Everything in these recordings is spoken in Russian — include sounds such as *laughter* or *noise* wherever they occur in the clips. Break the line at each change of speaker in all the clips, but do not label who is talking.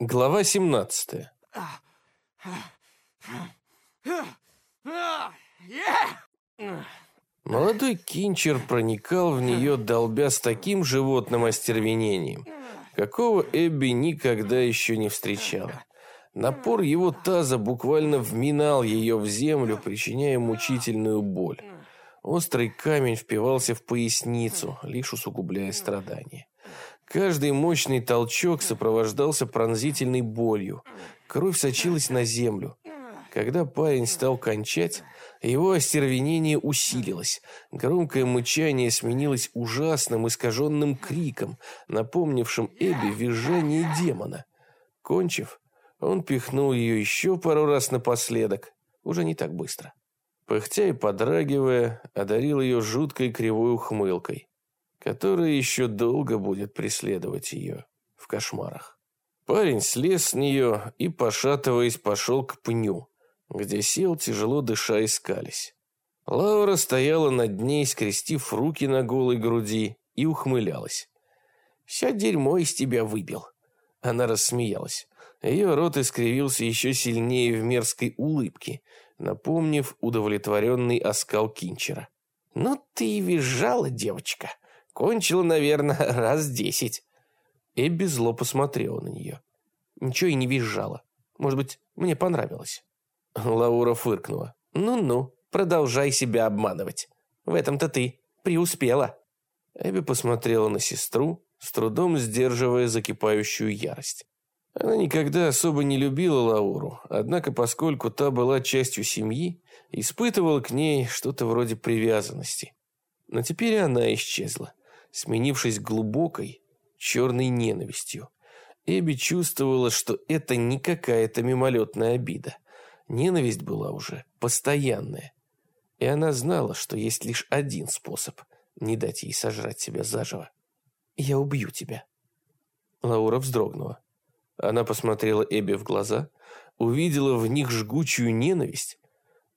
Глава 17. Молодой кинчер проникал в нее, долбя с таким животным остервенением, какого Эбби никогда еще не встречала. Напор его таза буквально вминал ее в землю, причиняя мучительную боль. Острый камень впивался в поясницу, лишь усугубляя страдания. Каждый мощный толчок сопровождался пронзительной болью. Кровь сочилась на землю. Когда парень стал кончать, его остервенение усилилось. Громкое мычание сменилось ужасным искаженным криком, напомнившим Эбби визжание демона. Кончив, он пихнул ее еще пару раз напоследок, уже не так быстро. Пыхтя и подрагивая, одарил ее жуткой кривой ухмылкой которая еще долго будет преследовать ее в кошмарах. Парень слез с нее и, пошатываясь, пошел к пню, где сел, тяжело дыша и скались. Лаура стояла над ней, скрестив руки на голой груди, и ухмылялась. «Вся дерьмо из тебя выбил». Она рассмеялась. Ее рот искривился еще сильнее в мерзкой улыбке, напомнив удовлетворенный оскал Кинчера. «Ну ты и визжала, девочка. Кончила, наверное, *laughs* раз десять. Эбби зло посмотрела на нее. Ничего и не визжала. Может быть, мне понравилось. Лаура фыркнула. «Ну-ну, продолжай себя обманывать. В этом-то ты преуспела». Эбби посмотрела на сестру, с трудом сдерживая закипающую ярость. Она никогда особо не любила Лауру, однако поскольку та была частью семьи, испытывала к ней что-то вроде привязанности. Но теперь она исчезла сменившись глубокой черной ненавистью. Эбби чувствовала, что это не какая-то мимолетная обида. Ненависть была уже постоянная. И она знала, что есть лишь один способ не дать ей сожрать себя заживо. «Я убью тебя». Лаура вздрогнула. Она посмотрела Эбби в глаза, увидела в них жгучую ненависть,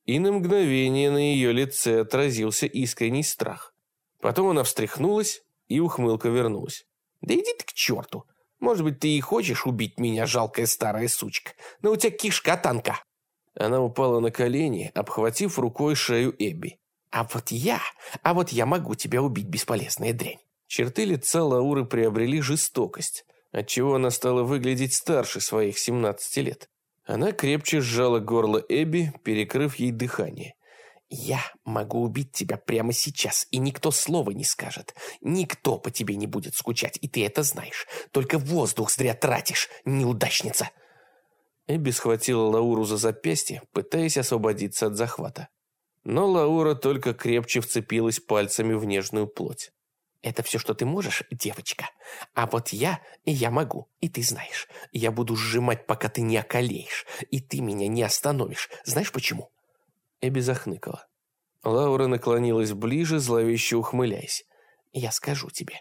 и на мгновение на ее лице отразился искренний страх. Потом она встряхнулась и ухмылка вернулась. «Да иди ты к черту! Может быть, ты и хочешь убить меня, жалкая старая сучка, но у тебя кишка танка!» Она упала на колени, обхватив рукой шею Эбби. «А вот я, а вот я могу тебя убить, бесполезная дрянь!» Черты лица Лауры приобрели жестокость, отчего она стала выглядеть старше своих 17 лет. Она крепче сжала горло Эбби, перекрыв ей дыхание. «Я могу убить тебя прямо сейчас, и никто слова не скажет. Никто по тебе не будет скучать, и ты это знаешь. Только воздух зря тратишь, неудачница!» Эбби схватила Лауру за запястье, пытаясь освободиться от захвата. Но Лаура только крепче вцепилась пальцами в нежную плоть. «Это все, что ты можешь, девочка. А вот я, я могу, и ты знаешь. Я буду сжимать, пока ты не околеешь, и ты меня не остановишь. Знаешь почему?» Эбби захныкала. Лаура наклонилась ближе, зловеще ухмыляясь. «Я скажу тебе,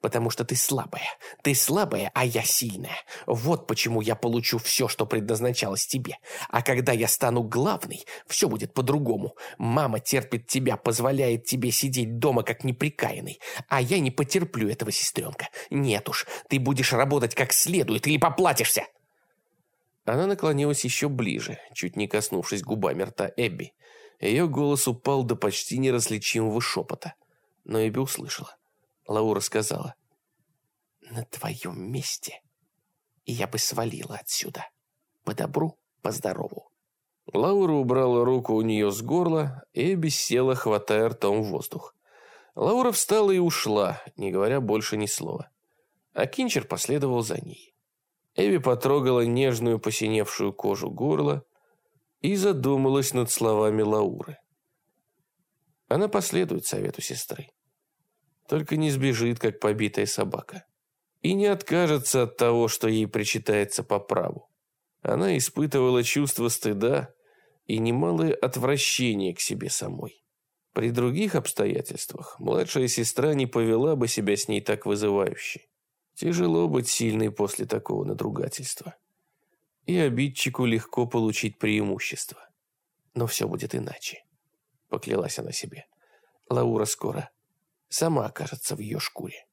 потому что ты слабая. Ты слабая, а я сильная. Вот почему я получу все, что предназначалось тебе. А когда я стану главной, все будет по-другому. Мама терпит тебя, позволяет тебе сидеть дома как неприкаянный. А я не потерплю этого, сестренка. Нет уж, ты будешь работать как следует или поплатишься!» Она наклонилась еще ближе, чуть не коснувшись губами рта Эбби. Ее голос упал до почти неразличимого шепота. Но Эбби услышала. Лаура сказала. «На твоем месте я бы свалила отсюда. По добру, по здорову». Лаура убрала руку у нее с горла, Эбби села, хватая ртом воздух. Лаура встала и ушла, не говоря больше ни слова. А Кинчер последовал за ней. Эви потрогала нежную посиневшую кожу горла и задумалась над словами Лауры. Она последует совету сестры. Только не сбежит, как побитая собака. И не откажется от того, что ей причитается по праву. Она испытывала чувство стыда и немалое отвращение к себе самой. При других обстоятельствах младшая сестра не повела бы себя с ней так вызывающе. Тяжело быть сильной после такого надругательства. И обидчику легко получить преимущество. Но все будет иначе. Поклялась она себе. Лаура скоро сама окажется в ее шкуре.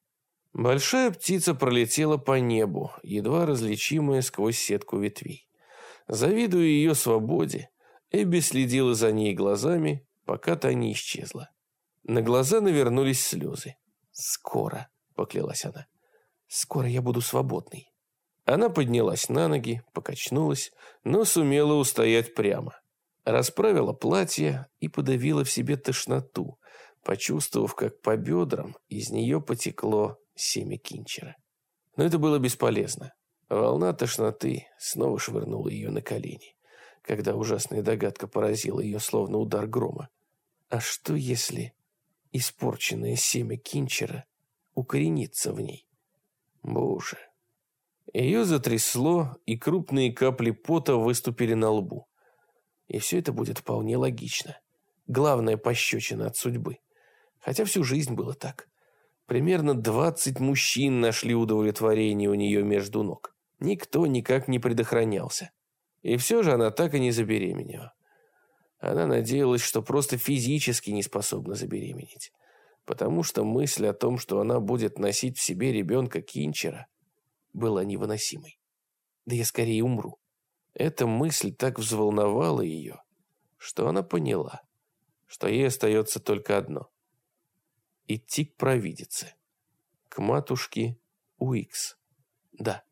Большая птица пролетела по небу, едва различимая сквозь сетку ветвей. Завидуя ее свободе, Эбби следила за ней глазами, пока та не исчезла. На глаза навернулись слезы. «Скоро», — поклялась она, — «скоро я буду свободной». Она поднялась на ноги, покачнулась, но сумела устоять прямо. Расправила платье и подавила в себе тошноту, почувствовав, как по бедрам из нее потекло семя кинчера. Но это было бесполезно. Волна тошноты снова швырнула ее на колени, когда ужасная догадка поразила ее, словно удар грома. А что если испорченное семя кинчера укоренится в ней? Боже! Ее затрясло, и крупные капли пота выступили на лбу. И все это будет вполне логично. Главная пощечина от судьбы. Хотя всю жизнь было так. Примерно 20 мужчин нашли удовлетворение у нее между ног. Никто никак не предохранялся. И все же она так и не забеременела. Она надеялась, что просто физически не способна забеременеть. Потому что мысль о том, что она будет носить в себе ребенка Кинчера, была невыносимой. Да я скорее умру. Эта мысль так взволновала ее, что она поняла, что ей остается только одно идти к провидице. К матушке Уикс. Да,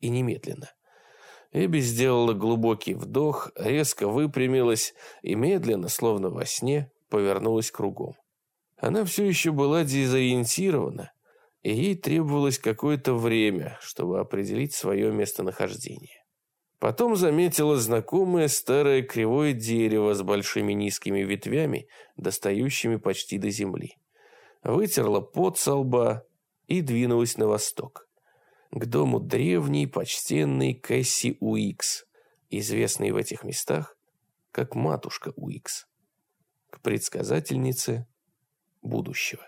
и немедленно. Эбби сделала глубокий вдох, резко выпрямилась и медленно, словно во сне, повернулась кругом. Она все еще была дезориентирована, и ей требовалось какое-то время, чтобы определить свое местонахождение. Потом заметила знакомое старое кривое дерево с большими низкими ветвями, достающими почти до земли вытерла пот со лба и двинулась на восток. К дому древней, почтенной Кэсси Уикс, известной в этих местах как матушка Уикс, к предсказательнице будущего.